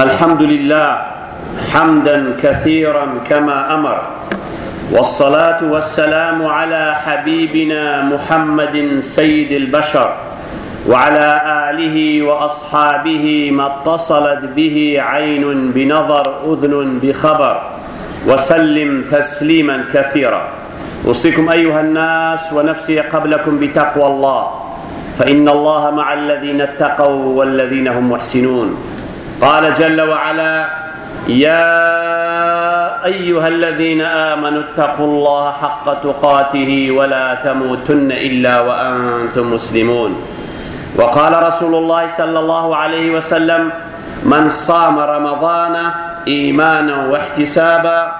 الحمد لله حمدا كثيرا كما أمر والصلاة والسلام على حبيبنا محمد سيد البشر وعلى آله وأصحابه ما اتصلت به عين بنظر أذن بخبر وسلم تسليما كثيرا أوصيكم أيها الناس ونفسي قبلكم بتقوى الله فإن الله مع الذين اتقوا والذين هم محسنون قال جل وعلا يا أيها الذين آمنوا اتقوا الله حق تقاته ولا تموتن إلا وأنتم مسلمون وقال رسول الله صلى الله عليه وسلم من صام رمضان إيمانا واحتسابا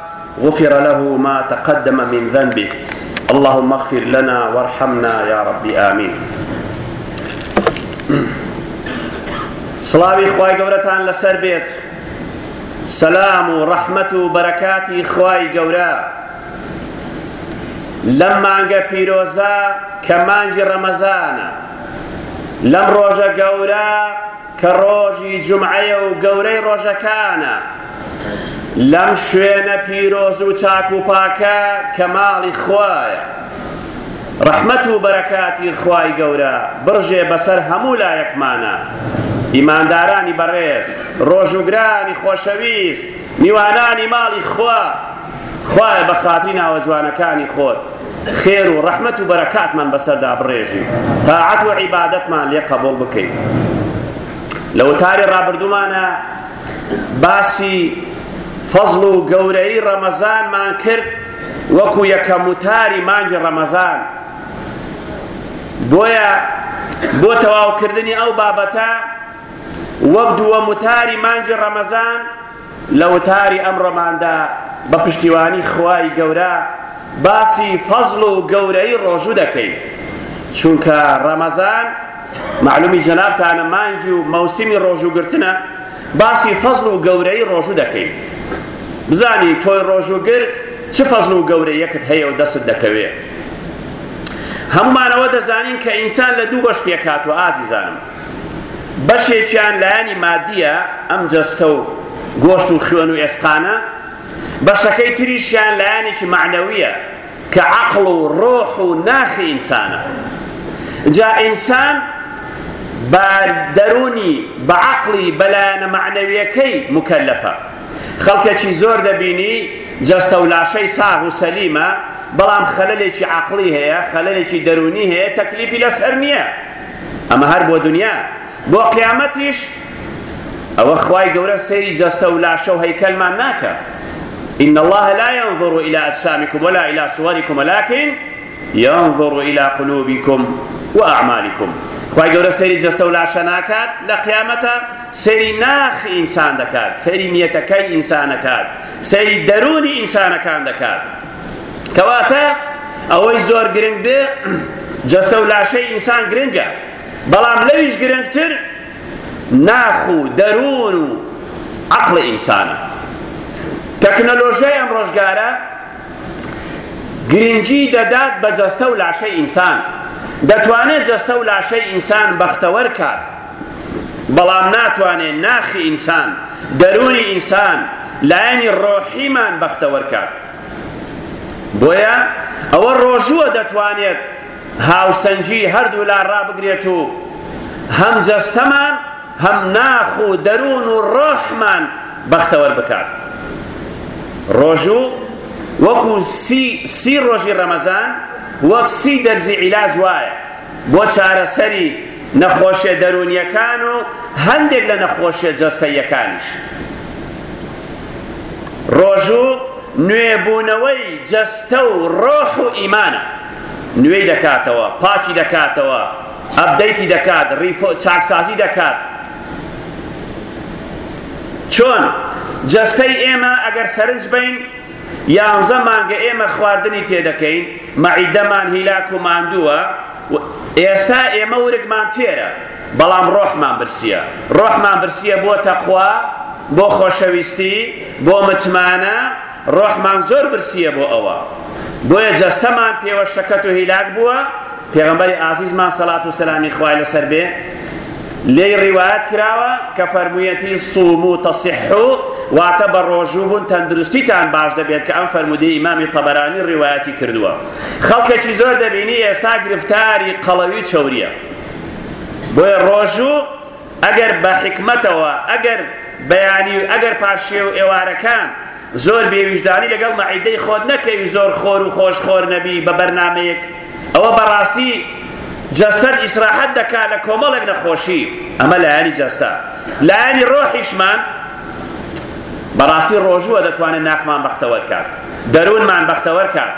غفر له ما تقدم من ذنبه اللهم اغفر لنا وارحمنا يا رب آمين سڵاوی خوای گەورەتان لەسەر بێت سەسلام و ڕەحمەت و بەرەکاتی خوای گەورە لەم مانگە پیرۆزە کە مانجی ڕەمەزانە لەم ڕۆژە گەورە کە ڕۆژی جمعەیە و گەورەی ڕۆژەکانە لەم شوێنە پیرۆز و چاک و پاکە کە ماڵی خوایە ڕەحمەت و بەرەکاتی خوای گەورە بڕژێ بەسەر هەموو لایەکمانە ئیماندارانی بەڕێز ڕۆژوگرانی خۆشەویست میوانانی ماڵی خوا خوای بە خاتری ناوە جوانەکانی خۆت خێر و ڕەحمت و بەرەکاتمان بەسەردا بڕێژی تاعەت و عیبادەتمان لێ قبول بکەین لە وتاری ڕابردومانە باسی فەزڵ و گەورەی ڕەمەزانمان کرد وەکو یەکەم وتاری مانجی ڕەمەزان بۆیە بۆ تەواوکردنی ئەو بابەتە وەک دووە متاری مانجی ڕەمەزان لە وتاری ئەم ڕەماندا بە پشتیوانی خوای گەورە باسی فەزڵ و گەورەی ڕۆژوو دەکەین چونکە ڕەمەزان معلومی جەنابتانە مانجی و مەوسمی ڕۆژووگرتنە باسی فەزڵ و گەورەی ڕۆژوو دەکەین بزانی تۆی ڕۆژووگر چه فەزل و گەورەیەکت هەیە و دەست دەکەوێت هەمومانەوە دەزانین کە ئینسان لە دوو بەش پێکات و ئازیزانم بەشێکیان لایانی مادیە ئەم جەستە و گۆشت و خوێن و ئێسقانە بەشەکەی تریشیان لایەنێکی معنەویە کە عقل و ڕۆح و ناخی ئینسانە جا ئینسان بە دەرونی بە عقلی بەلایەنە معنەویەکەی مکەلەفە خەڵکێکی زۆر دەبینی جەستە و لاشەی ساغ و سەلیمە بەڵام خەلەلێکی عقلی هەیە خەلەلێکی دەرونی هەیە تەکلیفی لەسەر نییە ئەمە هەر بۆ دنیا بۆ قیامەتیش ئەوە خوای گەورە سەیری جەستە و لاشە و هەیکەلمان ناکە إن الله لا ينظر إلى أجسامكم ولا إلى صوركم ولكن ينظر إلى قلوبكم وأعمالكم خوای گەورە سەری جەستە و لاشە ناکات لە قیامەتە سەری ناخی ئینسان دەکات سەری نیەتەکەی ئینسانەکات سەری دەرونی ئینسانەکان دەکات کەواتە ئەوەی زۆر گرنگ بێ جەستە و لاشەی ئینسان گرنگە بەڵام لەویش گرنگتر ناخ و دەروون و عقل ئینسانە تەکنەلۆژیای ئەم ڕۆژگارە گرنگی دەدات بە جەستە و لاشەی ئینسان دەتوانێت جەستە و لاشەی ئینسان بەختەوەەر کات بەڵام ناتوانێت ناخی ئینسان دەرونی ئینسان لایەنی ڕۆحیمان بەختەوەەر کات بۆیە ئەوە ڕۆژووە دەتوانێت هاوسەنجی هەردوو لا ڕابگرێت و هەم جەستەمان هەم ناخ و دەروون و ڕۆحمان بەختەوەر بکات ڕۆژوو وەکو سی, سی ڕۆژی ڕەمەزان وەک سی دەرزی عیلاج وایە بۆ چارەسەری نەخۆشیە دەرونیەکان و هەندێک لە نەخۆشیە جەستەیەکانیش ڕۆژوو نوێبوونەوەی جەستە و ڕۆح و ئیمانە نوێی دەکاتەوە پاچی دەکاتەوە ئەبدەیتی دەکات چاکسازی دەکات چۆن جەستەی ئێمە ئەگەر سەرنج بین یانزە مانگە ئێمە خواردنی تێدەکەین مەعیدەمان هیلاک و ماندووە ئێستا ئێمە ورگمان تێرە بەڵام ڕۆحمان برسیە ڕۆحمان برسیە بۆ تەخوا بۆ خۆشەویستی بۆ متمانە ڕۆحمان زۆر برسیە بۆ ئەوە بۆیە جەستەمان پێوە شەکەت و هیلاک بووە پێغمبەری ئازیزمان سەڵات و سەلامی خوای لەسەر بێ لێی ڕیواەت کراوە کە فەرموویەتی سووم و تەسیح و واتە بە ڕۆژوو بوون تەندروستیتان باش دەبێت کە ئەم فەرمودەی ئیمامی تەبەرانی ڕیواەتی کردووە خەڵکێکی زۆر دەبینی ئێستا گرفتاری قەڵەوی چوریە بۆیە ڕۆژوو ئەگەر بە حکمتەوە ئەگەر بەیانی و ئەگەر پاشێ و ئێوارەکان زۆر بێویژدانی لەگەڵ مەعیدەی خۆت نەکەوی زۆر خۆر و خۆشخۆر نەبی بە بەرنمەیەک ئەوە بەڕاستی جەستەر ئیسراحەت دەکات لە کۆمەڵێک نەخۆشی ئەمە لایانی جەستە لایانی ڕۆحیشمان بەڕاستی ڕۆژووە دەتوانێت ناخمان بەختەوەکات دەروونمان بەختەوەکات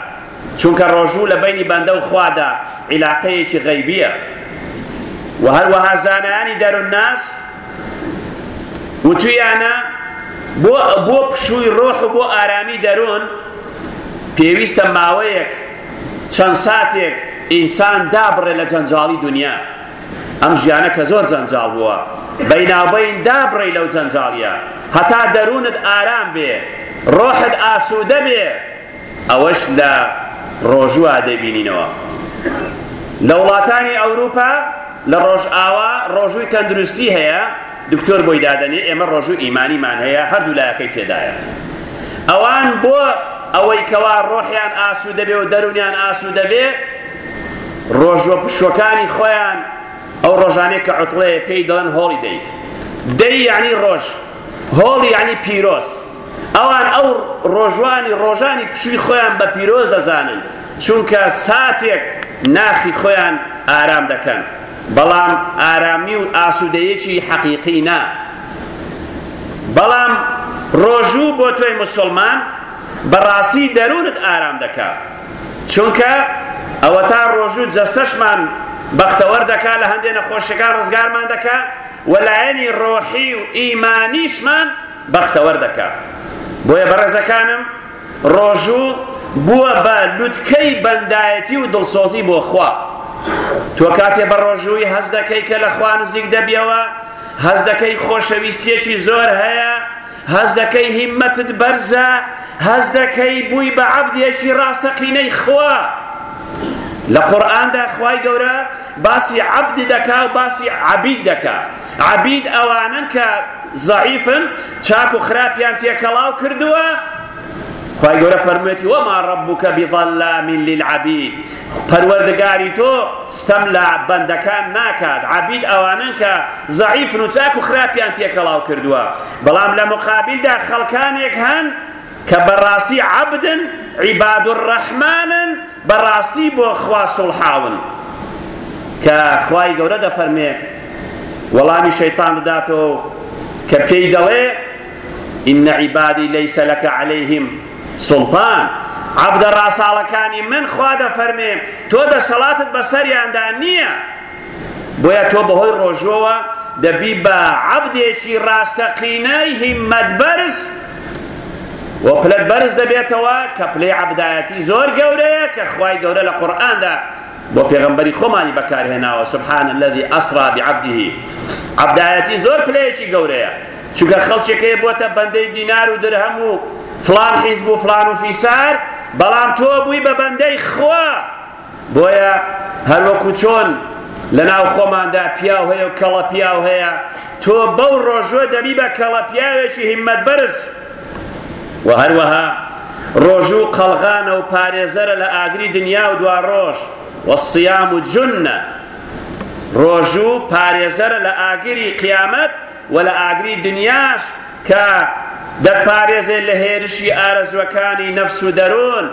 چونکە ڕۆژوو لە بینی بەندە و خوادا عیلاقەیەکی غەیبیە و هەروەها زانایانی دەروناس وتویانە بۆ بۆ پشووی ڕۆح و بۆ ئارامی دەرون پێویستە ماوەیەک چەند ساتێک ئینسان دابڕێ لە جەنجاڵی دنیا ئەم ژیانە کە زۆر جەنجاڵ بووە بەینابین دابڕێ لەو جەنجاڵیە هەتا دەروونت ئارام بێ ڕۆحت ئاسوودە بێ ئەوەش لە ڕۆژوە دەبینینەوە لە وڵاتانی ئەوروپا لە ڕۆژئاوا ڕۆژووی تەندروستی هەیە دکتۆر بۆی دادەنێ ئێمە ڕۆژوو ئیمانیمان هەیە هەردوو لایەکەی تێدایە ئەوان بۆ ئەوەی کەوا ڕۆحیان ئاسوو دەبێ و دەرونیان ئاسوو دەبێ ڕۆژۆ پشوەکانی خۆیان ئەو ڕۆژانەیە کە عوتڵەیە پێی دەڵێن هۆڵی دەی دەی یعنی ڕۆژ هۆڵی یعنی پیرۆز ئەوان ئەو ڕۆژوانی ڕۆژانی پشوی خۆیان بە پیرۆز دەزانن چونکە ساتێک ناخی خۆیان ئارام دەکەن بەڵام ئارامی و ئاسوودەیەکی حەقیقی نا بەڵام ڕۆژوو بۆ توێی مسلمان بەڕاستی دەرورت ئارام دەکا چونکە ئەوە تا ڕۆژوو جەستەشمان بەختەوەەر دەکا لە هەندێک نەخۆشیەکان ڕزگارمان دەکا وەلایەنی ڕۆحی و ئیمانیشمان بەختەوەەر دەکا بۆیە بەڕێزەکانم ڕۆژوو بووە بە لوتکەی بەندایەتی و دڵسۆزی بۆ خوا تۆ کاتێ بە ڕۆژووی هەز دەکەی کە لە خوا نزیک دەبیەوە هەز دەکەی خۆشەویستیەکی زۆر هەیە هەز دەکەی هیممەتت بەرزە هەز دەکەی بووی بە عبدێکی ڕاستەقینەی خوا لە قورآاندا خی گەورە باسی عبدی دەکا و باسی عبید دەکا عبید ئەوانن کە زعیفن چاک و خراپیان تێکەڵاو کردووە خی گەورە فەرمێتی وەما ڕبووکە بیڵەلامین للعبید پەروەردەگاری تۆ ستەم لە بەندەکان ناکات عبید ئەوانن کە زعیف و چاک و خراپیان تێکەڵاو کردووە بەڵام لە مقابلدا خەڵکانێک هەن کە بەڕاستی عبدن عیباد و ڕەحمانن بەڕاستی بۆ خوا سڵحاون کە خوای گەورە دەفەرمێ وەڵامی شەیتان دەداتەوە کە پێی دەڵێ إن عبادي ليس لك عليهم سڵتان عبدە ڕاساڵەکانی من خوا دەفەرمێ تۆ دەسەڵاتت بەسەریاندا نییە بۆیە تۆ بەهۆی ڕۆژۆوە دەبی بە عبدێکی ڕاستەقینەی هیممەدبەرز وە پلەت بەرز دەبێتەوە کە پلەی عبدایەتی زۆر گەورەیە کە خوای گەورە لە قورئاندا بۆ پێغمبەری خۆمانی بەکارهێناوە سبحان الذي ئەسرا بعبده عبدایەتی زۆر پلەیەکی گەورەیە چونکە خەڵکێکەیە بۆتە بەندەی دینار و درهەم و فلان حیزب و فلان و فیسار بەڵام تۆ بووی بە بەندەی خوا بۆیە هەروەکو چۆن لە ناو خۆماندا پیاو هەیە و کەڵە پیاو هەیە تۆ بەو ڕۆژوە دەبی بە کەڵە پیاوێکی هیممەت بەرز و هەروەها ڕۆژوو قەلغانە و پارێزەرە لە ئاگری دنیا و دوا ڕۆژ وەسیام و جونە ڕۆژوو پارێزەرە لە ئاگری قیامەت و لە ئاگری دنیاش کە دەپارێزێ لە هێرشی ئارەزوەکانی نەفس و دەرون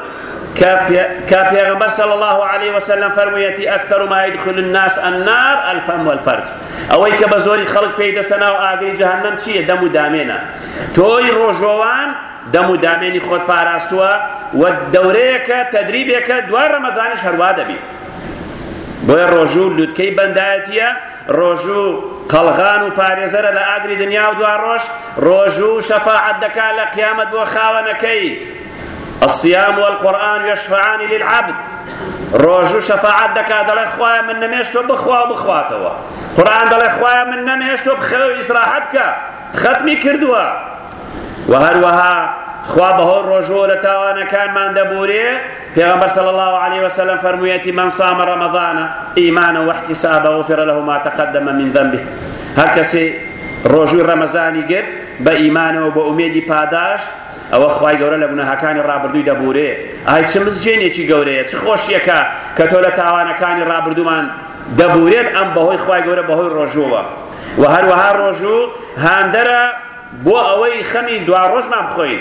کە پێغمبەر صلی الله عليه وسلم فەرموویەتی ئەکثر ما يدخل الناس النار الفم والفرج ئەوەی کە بە زۆری خەڵک پێی دەسە ناو ئاگری جەهەنەم چییە دەم و دامێنە تۆی ڕۆژۆوان دەم و دامێنی خۆت پاراستووە و دەورەیەکە تەدریبێکە دوای ڕەمەزانی شەروا دەبی بۆیە ڕۆژوو لوتکەی بەندایەتە ڕۆژوو قەلغان و پارێزەرە لە ئاگری دنیا و دوا ڕۆژ ڕۆژوو شەفاعەت دەکا لە قیامەت بۆ خاوەنەکەی الصيام والقرآن يشفعان للعبد ڕۆژوو شەفاعات دەکات دەڵێ خوایە من نەمێشتۆ بخوا بخواتەوە قورآن دەڵێ خوایە من نەمێشتۆ بخەوە ئیسراحەت کە ختمی کردووە و هەروەها خوا بەهۆ ڕۆژۆ لە تاوانەکانمان دەبورێ پێغەمبەر صلی الله عليه وسلم فەرموویەتی من صام رمضان ئیمانا واحتسابا غفر له ما تقدم من ذنبه هەر کەسێ ڕۆژووی ڕەمەزانی گرت بە ئیمانەوە بە ئومێدی پاداشت ئەوە خی گەورە لە گوناهاکانی ڕابردووی دەبورێ ئای چ مزجێنێکی گەورەیە چ خۆشیەکە کە تۆ لە تاوانەکانی ڕابردومان دەبورێت ئەم بەهۆی خی گەورە بەهۆی ڕۆژووە و هەروەها ڕۆژوو هاندەرە بۆ ئەوەی خەمی دوا ڕۆژمان بخۆین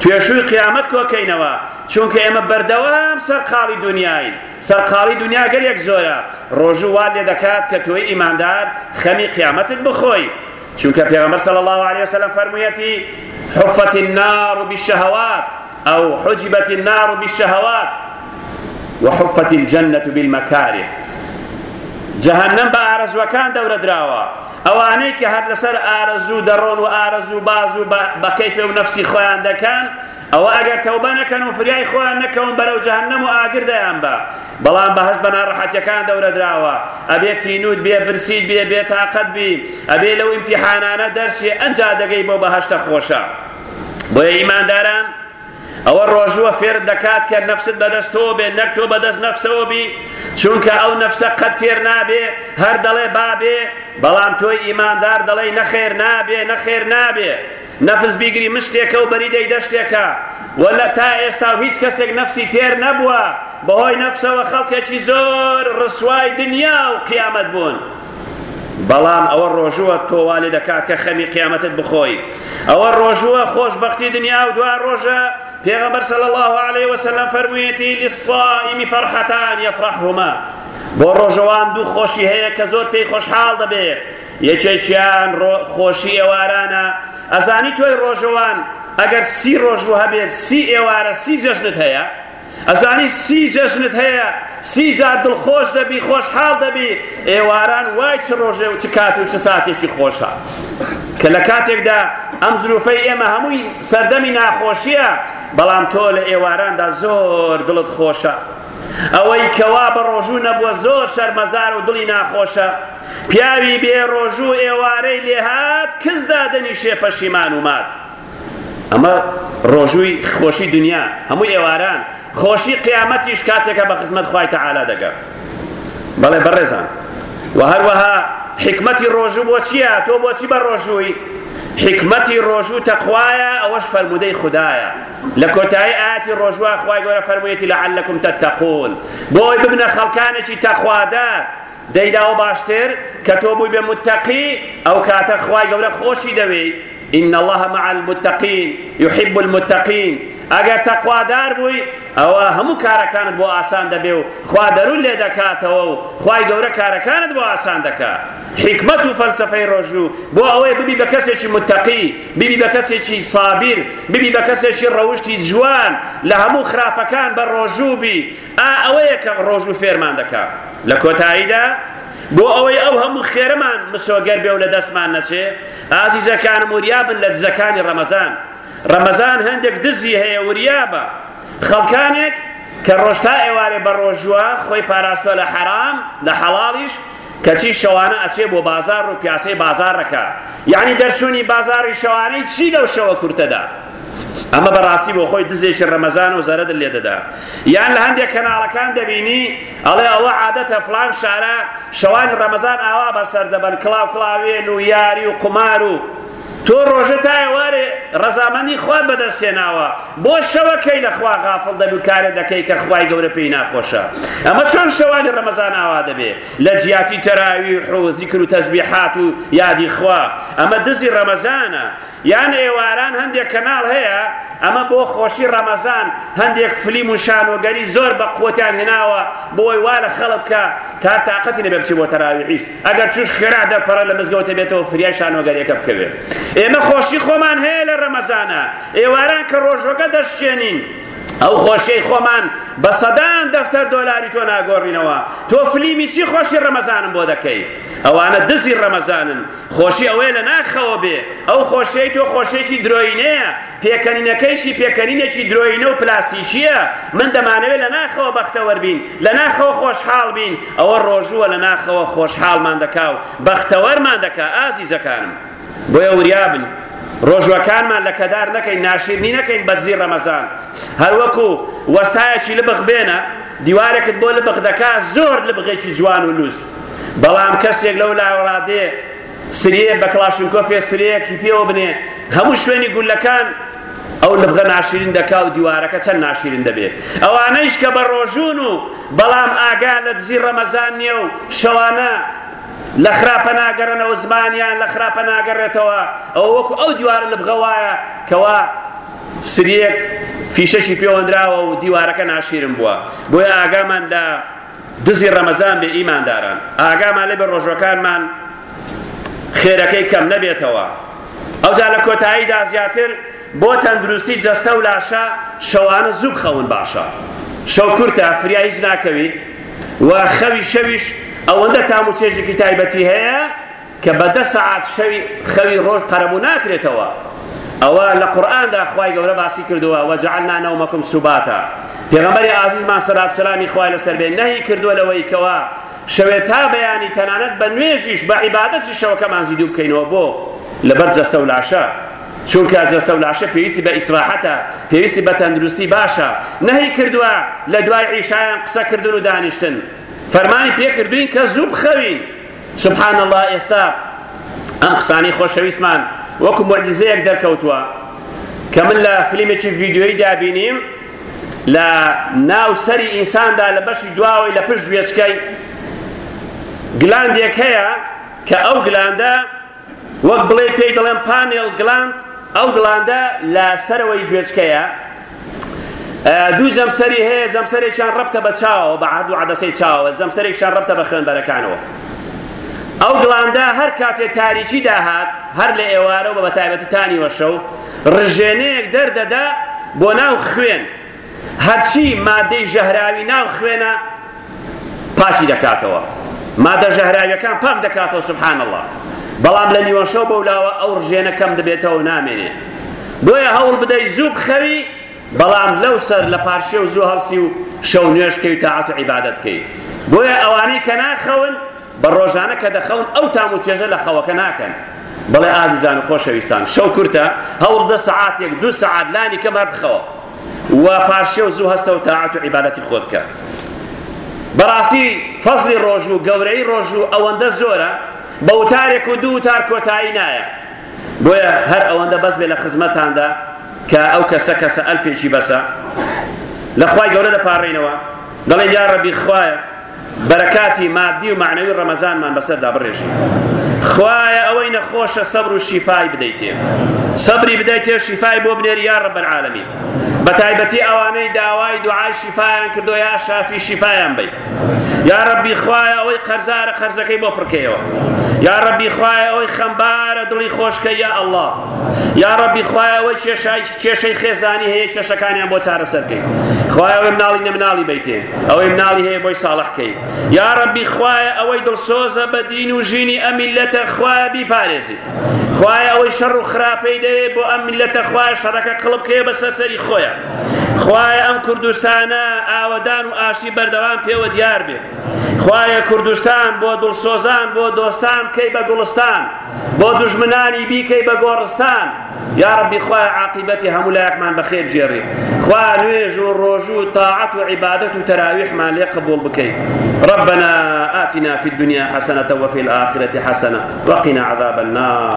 توێشووی قیامەت کۆکەینەوە چونکە ئێمە بەردەوام سەرقاڵی دنیاین سەرقاڵی دنیا گەلێک زۆرە ڕۆژووا لێ دەکات کە توی ئیماندار خەمی قیامەتت بخۆی چونکە پێغەمبەر صلی الله عليه وسلم فەرموویەتی حفت النار بالشهوات أو حجبت النار بالشهوات وحفت الجنة بالمكاره جەهنم بە ئارەزوەکان دەورەدراوە ئەوانەی کە هەر لەسەر ئارەزوو دەڕۆن و ئارەزوو باز و بە کەیفێ و نەفسی خۆیان دەکەن ئەوە ئەگەر تەوبە نەکەن و فریای خۆیان نەکەون بەرەو جەهنم و ئاگردەیان بە بەڵام بەهەش بە ناڕەحەتیەکان دەورەدراوە ئەبێ تینوت بێ برسید بێ بێ تاقەت بی ئەبێ لەو ئیمتیحانانە دەرسی ئەنجا دەگەی بۆ بەهەشتە خۆشە بۆیە ئیمانداران ئەوە ڕۆژوە فێر دەکات کە نفست بەدەستەوە بێ نەک تۆ بەدەست نفسەوە بی چونکە ئەو نفسە قەت تێر نابێ هەر دەڵێ بابێ بەڵام تۆی ئیماندار دەڵێ نەخێر نابێ نەخێر نابێ نەفس بیگری مشتێکە و بەریدەی دەشتێکە وەلا تا ئێستا هیچ کەسێک نفسی تێر نەبووە بەهۆی نفسەوە خەڵکێکی زۆر ڕسوای دنیا و قیامەت بوون. بەڵام ئەوە ڕۆژووە تۆوالێ دەکات کە خەمی قیامەتت بخۆی ئەوە ڕۆژووە خۆشببختی دنیا و دوا ڕۆژە پیغمبر صلی الله علیه و سلم فرمویتی للصائم فرحتان یفرحهما بۆ ڕۆژەوان دوو خۆشی هەیە کە زۆر پێی خۆشحاڵ دەبێت یەکێکیان خۆشی ئێوارانە ئەزانی تۆی ڕۆژەوان ئەگەر سی ڕۆژوو هەبێت سی ئێوارە سی جەژنت هەیە ئەزانی سی جەژنت هەیە سی جار دڵخۆش دەبی خۆشحاڵ دەبی ئێواران وای چ ڕۆژێ و چ کات و چه ساتێکی خۆشە کە لە کاتێکدا ئەم زروفەی ئێمە هەمووی سەردەمی ناخۆشیە بەڵام تۆ لە ئێواراندا زۆر دڵت خۆشە ئەوەی کەوا بە ڕۆژوو نەبووە زۆر شەرمەزار و دڵی ناخۆشە پیاوی بێ ڕۆژوو ئێوارەی لێهات کەسدادەنی شێپەشیمان ومات ئەمە ڕۆژووی خۆشی دنیا هەموو ئێواران خۆشی قیامەتیش کاتێکە بە خزمەت خخوای تەعالا دەگە بەڵێ بەڕێزان و هەروەها حکمەتی ڕۆژوو بۆ چییە تۆ بۆچی بە ڕۆژووی حکمەتی ڕۆژوو تەخوایە ئەوەش فەرمودەی خدایە لە کۆتایی ئاتی ڕۆژوە خخوای گەورە فەرموویەتی لە عەلەکم تەتەقۆن بۆی ببنە خەڵکانێکی تەخوادار دەیدا و باشتر کە تۆ بووی بێ متتەقی ئەو کاتە خخوای گەورە خۆشی دەوێت إن الله مع المتقين يحب المتقين أجا تقوى داربوي أو همو كاركانت بو آسان دبيو خوا درول لي دكاتو خواي قورة كاركانت بو آسان دكا حكمة فلسفة رجو بو أوي ببي بكسيش متقي ببي بكسيش صابر ببي بكسيش روشتي جوان لهمو خرابكان بالرجوبي أوي كرجو فيرمان دكا لكو تايدا بۆ ئەوەی ئەو هەموو خێرەمان مسۆگەر بێ و لە دەستمان نەچێ ئازیزەکانم وریابن لە دزەکانی ڕەمەزان ڕەمەزان هەندێک دزی هەیە وریابە خەڵکانێک کە ڕۆژتا ئێوارێ بە ڕۆژوە خۆی پاراستوە لە حرام لە حەڵاڵیش کەچی شەوانە ئەچێ بۆ بازار و پیاسەی بازارەکە یعنی دەرچوونی بازاری شەوانەی چی لەو شەوە کورتەدا ئەمە بەڕاستی بۆ خۆی دزێکی ڕەمەزان و زەرد لێ دەدا یان لە هەندێک کەناڵەکان دەبینی ئەڵێ ئەوە عادەتە فلان شارە شەوانی ڕەمەزان ئاوا بەسەر دەبن کلااو کلااوێن و یاری و قمار و تۆ ڕۆژە تایوارێ ڕەزامەندی خوا بەدەستێناوە بۆ شەوەکەی لە خوا غافڵ دەلوکارە دەکەی کە خوای گەورە پێی ناخۆشە ئەمە چۆن شەوانی ڕەمەزاناوا دەبێ لە جیاتی تەراوی حۆزیکر و تەزبیحات و یادی خوا ئەمە دزی ڕەمەزانە یان ئێواران هەندێک کەناڵ هەیە ئەمە بۆ خۆشی ڕەمەزان هەندێک فلیم و شانۆگەری زۆر بە قوتیان هێناوە بۆی وا لە خەڵب بکە کار تااقەتی نەبێ بچی بۆ تەراویعیش ئەگەر چوش خێرا دەپەڕە لە مزگەوتە بێتەوە فریای شانۆگەریەکە بکەوێت ئێمە خۆشی خۆمان هەیە لە ڕەمەزانە ئێواران کە ڕۆژۆگە دەشتێنین ئەو خۆشەی خۆمان بە سەدان دەفتەر دۆلاری تۆ ناگۆڕینەوە تۆ فلیمی چی خۆشی ڕەمەزانم بۆ دەکەی ئەوانە دزی ڕەمەزانن خۆشی ئەوەیە لە ناخەوە بێ ئەو خۆشەی تۆ خۆشێکی درۆینەیە پێکەنینەکەیشی پێکەنینێکی درۆینە و پلاسیشیە من دەمانەوێت لە ناخەوە بەختەوەەر بین لە ناخەوە خۆشحاڵ بین ئەوە ڕۆژووە لە ناخەوە خۆشحاڵمان دەکا و بەختەوەرمان دەکا ئازی زەکانم بۆیە وریابن. ڕۆژوەکانمان لە کەدار نەکەین ناشیرنی نەکەین بەجی ڕەمەزان هەروەکو وەستایەکی لبخ بێنە دیوارێکت بۆ لبخ دەکا زۆر لبغێکی جوان و لوس بەڵام کەسێک لەو لاوەڕادێ سرێ بە کلاشنکۆفێ سرەیەکی پێوە بنێ هەموو شوێنی گولەکان ئەو لەبغە ناشرین دەکا و دیوارەکە چەند ناشرین دەبێت ئەوانەیش کە بە ڕۆژون و بەڵام ئاگا لە دزی ڕەمەزان نیە و شەوانە لە خراپە ناگەڕنەوە زمانیان لە خراپە ناگەڕێتەوە ئەو وەکو ئەو دیوارە لە بغەوایە کەوا سریەک فیشەشی پێوەندراوە و دیوارەکە ناشیرم بووە بۆیە ئاگامان لە دزی ڕەمەزان بێ ئیمانداران ئاگامان لێ بە ڕۆژەکانمان خێرەکەی کەم نەبێتەوە ئەوجا لە کۆتاییدا زیاتر بۆ تەندروستی جەستە و لاشە شەوانە زوو خەون باشە شەو کورتە فریایش ناکەوی و خەوی شەویش ئەوەندە تام و چێژێکی تایبەتی هەیە کە بەدە سعات شەوی خەوی ڕۆژ قەرەبوو ناکرێتەوە ئەوە لە قورآاندا خخوای گەورە باسی کردووە وەجعلنانەومەکم سوباتە پێغەمبەری ئازیزمان سەراب سلامی خوای لەسەر بێ نەهی کردووە لەوەی کەوە شەوێت تا بەیانی تەنانەت بە نوێژیش بە عیباەتی شەوەکەمان زیدی بکەینەوە بۆ لەبەر جەستە و لاشە چونکە جەستە و لاشە پێویستی بە ئیسراحەتە پێویستی بە تەندروستی باشە نەهی کردووە لە دوای عیشایان قسەکردن و دانیشتن فەرمانی پێکردوین کە زوو بخەوین سبحان الله ئێستا ئەم قسانی خۆشەویستمان وەکو مەرجزەیەک دەرکەوتووە کە من لە فلیمێکی ڤیددیۆی دابینیم لە ناوسری ئینساندا لە بەشی دواوەی لە پشت گوێچکەی گلاندێک هەیە کە ئەو گلاندە وەک بڵێ پێی دەڵێن پانێل گلاند ئەو گلاندە لە سەرەوەی گوێچکەیە دوو جەمسەری هەیە جەمسەرێکیان ڕەبتە بە چاوە بە عرد و عدەسەی چاوە جەمسەرێکیان ڕەبتە بە خوێنبەرەکانەوە ئەو گڵاندا هەر کاتێک تاریکی داهات هەر لە ئێوارە بە بەتایبەتتانی وەشە و ڕژێنەیەک دەردەدا بۆ ناو خوێن هەرچی مادەی ژەهراوی ناو خوێنە پاشی دەکاتەوە مادە ژەهراویەکان پاک دەکاتەوە سبحان الله بەڵام لە نیوەشەو بەولاوە ئەو ڕژێنەکەم دەبێتەوە نامێنێ بۆیە هەوڵ بدەی زوو بخەوی بەڵام لەو سەر لە پارشێ و زوو هەڵسی و شەو نوێش بکەی تاعات و عیبادەت بکەی بۆیە ئەوانەی کە ناخەون بە ڕۆژانە کە دەخەون ئەو تام و چێژە لە خەوەکە ناکەن بەڵێ ئازیزان و خۆشەویستان شەو کورتە هەوڵ دە سعاتێک دو سعات لانی کەمە بخەوە و پارشێ و زوو هەستە و تاعات و عیبادەتی خۆت بکە بەڕاستی فەزلی ڕۆژ و گەورەی ڕۆژ و ئەوەندە زۆرە بە وتارێک و دوو تار کۆتایی نایە بۆیە هەر ئەوەندە بەس بێ لە خزمەتاندا کە ئەو کەسە کەسە ئەلفێکی بەسە لەخوای گەورە دەپارڕینەوە دەڵێن یا ڕەبی خوایە بەرەکاتی مادی و معنەوی ڕەمەزانمان بەسەردا بڕێژی خوایە ئەوەی نەخۆشە سەبر و شیفای بدەیتێ سەبری بدەیتێ شیفای بۆ بنێر یا ڕەبەرعاالەمی بە تایبەتی ئەوانەی داوای دوعای شیفایان کردو یا شافی شیفایان بی یا ڕەبی خوایە ئەوەی قەرزارە قەرزەکەی بۆ پڕکەیەوە یا ڕەبی خوایە ئەوەی خەمبارە دڵی خۆشکە یا ئەله یا ڕەبی خوایە ئەوەی کێشەی خێزانی هەیە کێشەکانیان بۆ چارەسەرکەی خوایە ئەوەی مناڵی نەمناڵی بیتێ ئەوەی مناڵی هەیە بۆی ساڵحکەی یا ڕەبی خوایە ئەوەی دڵسۆزە بە دین و ژینی ئەمیلەتە خوایە بیپارێزی خوایە ئەوەی شەڕ و خراپەی دەوێت بۆ ئەمیلەتە خوای شەڕەکە قڵبکەیە بەسەسەری خۆیە خوایە ئەم کوردستانە ئاوەدان و ئاشتی بەردەوام پێوە دیار بێ خوایە کوردستان بۆ دڵسۆزان بۆ دۆستان کەی بە گوڵستان بۆ دژمنانی بیکەی بە گۆڕستان یارببی خوای عقیبەتی هەموو لایەکمان بە خێب ژێڕی خوا نوێژ و ڕۆژ و تاعات و عیبادەت و تەراویحمان لێ قبول بکەیت ربنا آتنا في الدنيا حسنة وفي الآخرة حسنة وقنا عذاب النار